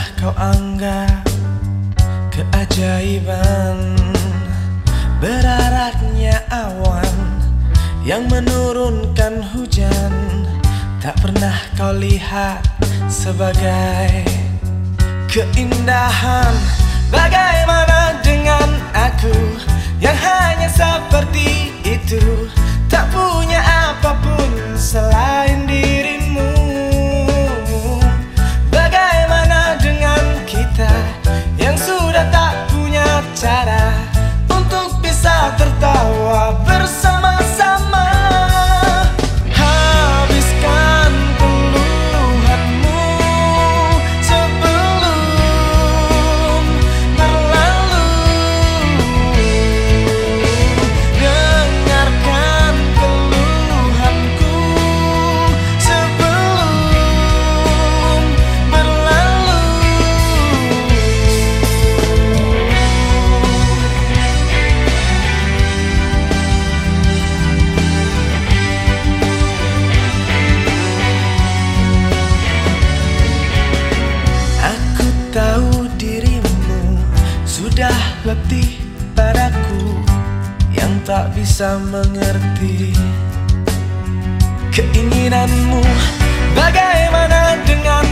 menganggap keajaiban Beraraknya awan yang menurunkan hujan? Tak pernah kau lihat sebagai keindahan. Bagaimana I tahu dirimu sudah letih padaku yang tak bisa mengerti keinginanmu. Bagaimana dengan